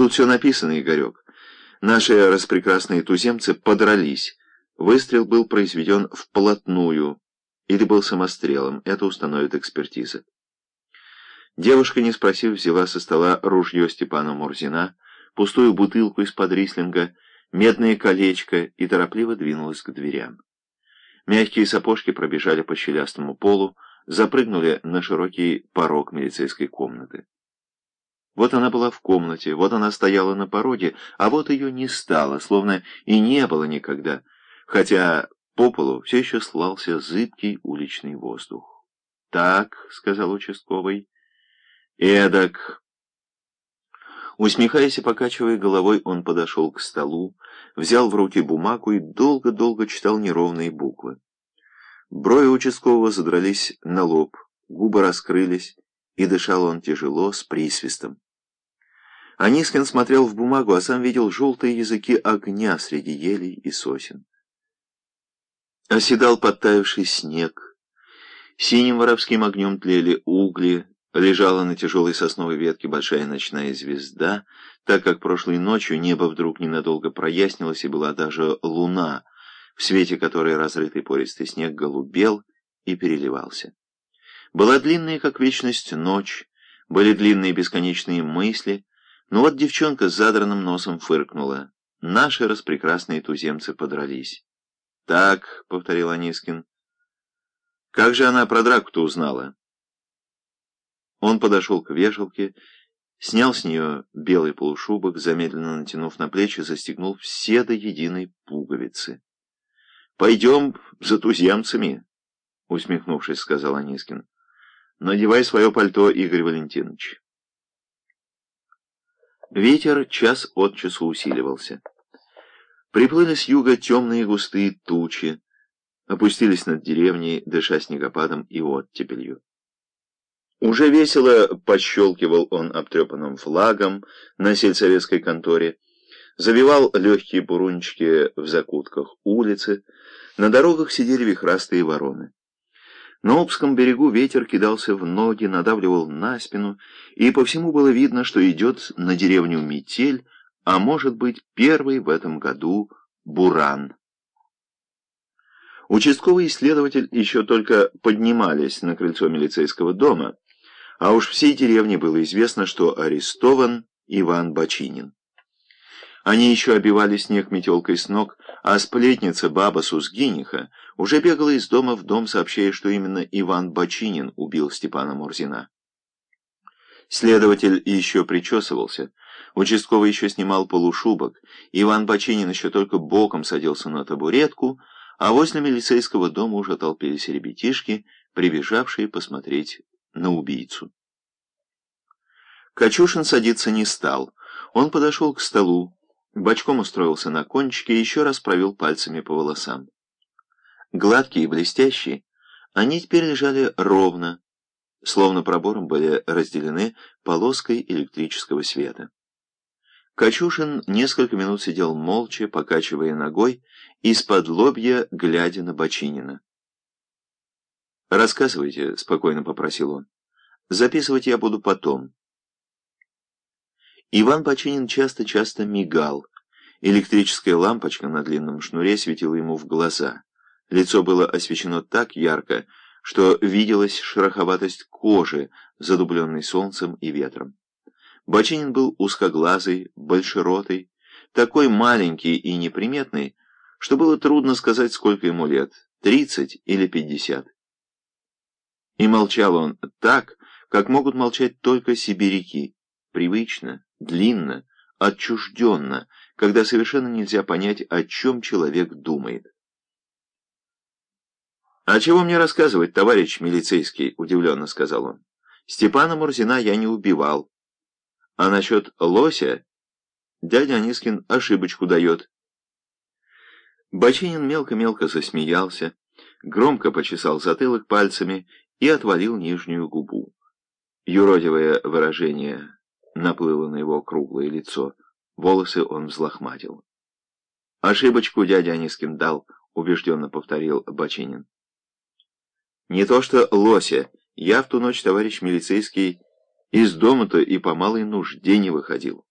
Тут все написано, Игорек. Наши распрекрасные туземцы подрались. Выстрел был произведен вплотную или был самострелом. Это установит экспертиза. Девушка, не спросив, взяла со стола ружье Степана Мурзина, пустую бутылку из-под рислинга, медное колечко и торопливо двинулась к дверям. Мягкие сапожки пробежали по щелястому полу, запрыгнули на широкий порог милицейской комнаты. Вот она была в комнате, вот она стояла на пороге, а вот ее не стало, словно и не было никогда, хотя по полу все еще слался зыбкий уличный воздух. «Так», — сказал участковый, — «эдак». Усмехаясь и покачивая головой, он подошел к столу, взял в руки бумагу и долго-долго читал неровные буквы. Брови участкового задрались на лоб, губы раскрылись, и дышал он тяжело, с присвистом. Анискин смотрел в бумагу, а сам видел желтые языки огня среди елей и сосен. Оседал подтаявший снег. Синим воровским огнем тлели угли, лежала на тяжелой сосновой ветке большая ночная звезда, так как прошлой ночью небо вдруг ненадолго прояснилось, и была даже луна, в свете которой разрытый пористый снег голубел и переливался. Была длинная, как вечность, ночь, были длинные бесконечные мысли, но вот девчонка с задранным носом фыркнула. Наши распрекрасные туземцы подрались. «Так», — повторил Анискин. «Как же она про драку-то узнала?» Он подошел к вешалке, снял с нее белый полушубок, замедленно натянув на плечи, застегнул все до единой пуговицы. «Пойдем за туземцами», — усмехнувшись, сказал Анискин. «Надевай свое пальто, Игорь Валентинович». Ветер час от часу усиливался. Приплыли с юга темные густые тучи, опустились над деревней, дыша снегопадом и оттепелью. Уже весело пощелкивал он обтрепанным флагом на сельсоветской конторе, завивал легкие бурунчики в закутках улицы, на дорогах сидели вихрастые вороны. На Обском берегу ветер кидался в ноги, надавливал на спину, и по всему было видно, что идет на деревню метель, а может быть, первый в этом году буран. Участковый исследователь еще только поднимались на крыльцо милицейского дома, а уж всей деревне было известно, что арестован Иван Бочинин. Они еще обивали снег метелкой с ног, а сплетница баба Сузгиниха уже бегала из дома в дом, сообщая, что именно Иван Бочинин убил Степана Мурзина. Следователь еще причесывался, участковый еще снимал полушубок, Иван Бочинин еще только боком садился на табуретку, а возле милицейского дома уже толпились ребятишки, прибежавшие посмотреть на убийцу. Качушин садиться не стал. Он подошел к столу, бочком устроился на кончике и еще раз провел пальцами по волосам. Гладкие и блестящие, они теперь лежали ровно, словно пробором были разделены полоской электрического света. Качушин несколько минут сидел молча, покачивая ногой, из-под лобья, глядя на Бочинина. «Рассказывайте», — спокойно попросил он. «Записывать я буду потом». Иван Бочинин часто-часто мигал. Электрическая лампочка на длинном шнуре светила ему в глаза. Лицо было освещено так ярко, что виделась шероховатость кожи, задубленной солнцем и ветром. Бочинин был узкоглазый, большеротый, такой маленький и неприметный, что было трудно сказать, сколько ему лет, тридцать или пятьдесят. И молчал он так, как могут молчать только сибиряки, привычно, длинно, отчужденно, когда совершенно нельзя понять, о чем человек думает. «А чего мне рассказывать, товарищ милицейский?» — удивленно сказал он. «Степана Мурзина я не убивал. А насчет лося дядя Анискин ошибочку дает». Бочинин мелко-мелко засмеялся, громко почесал затылок пальцами и отвалил нижнюю губу. Юродивое выражение наплыло на его круглое лицо. Волосы он взлохматил. «Ошибочку дядя Анискин дал», — убежденно повторил Бочинин. Не то что лося. Я в ту ночь, товарищ милицейский, из дома-то и по малой нужде не выходил.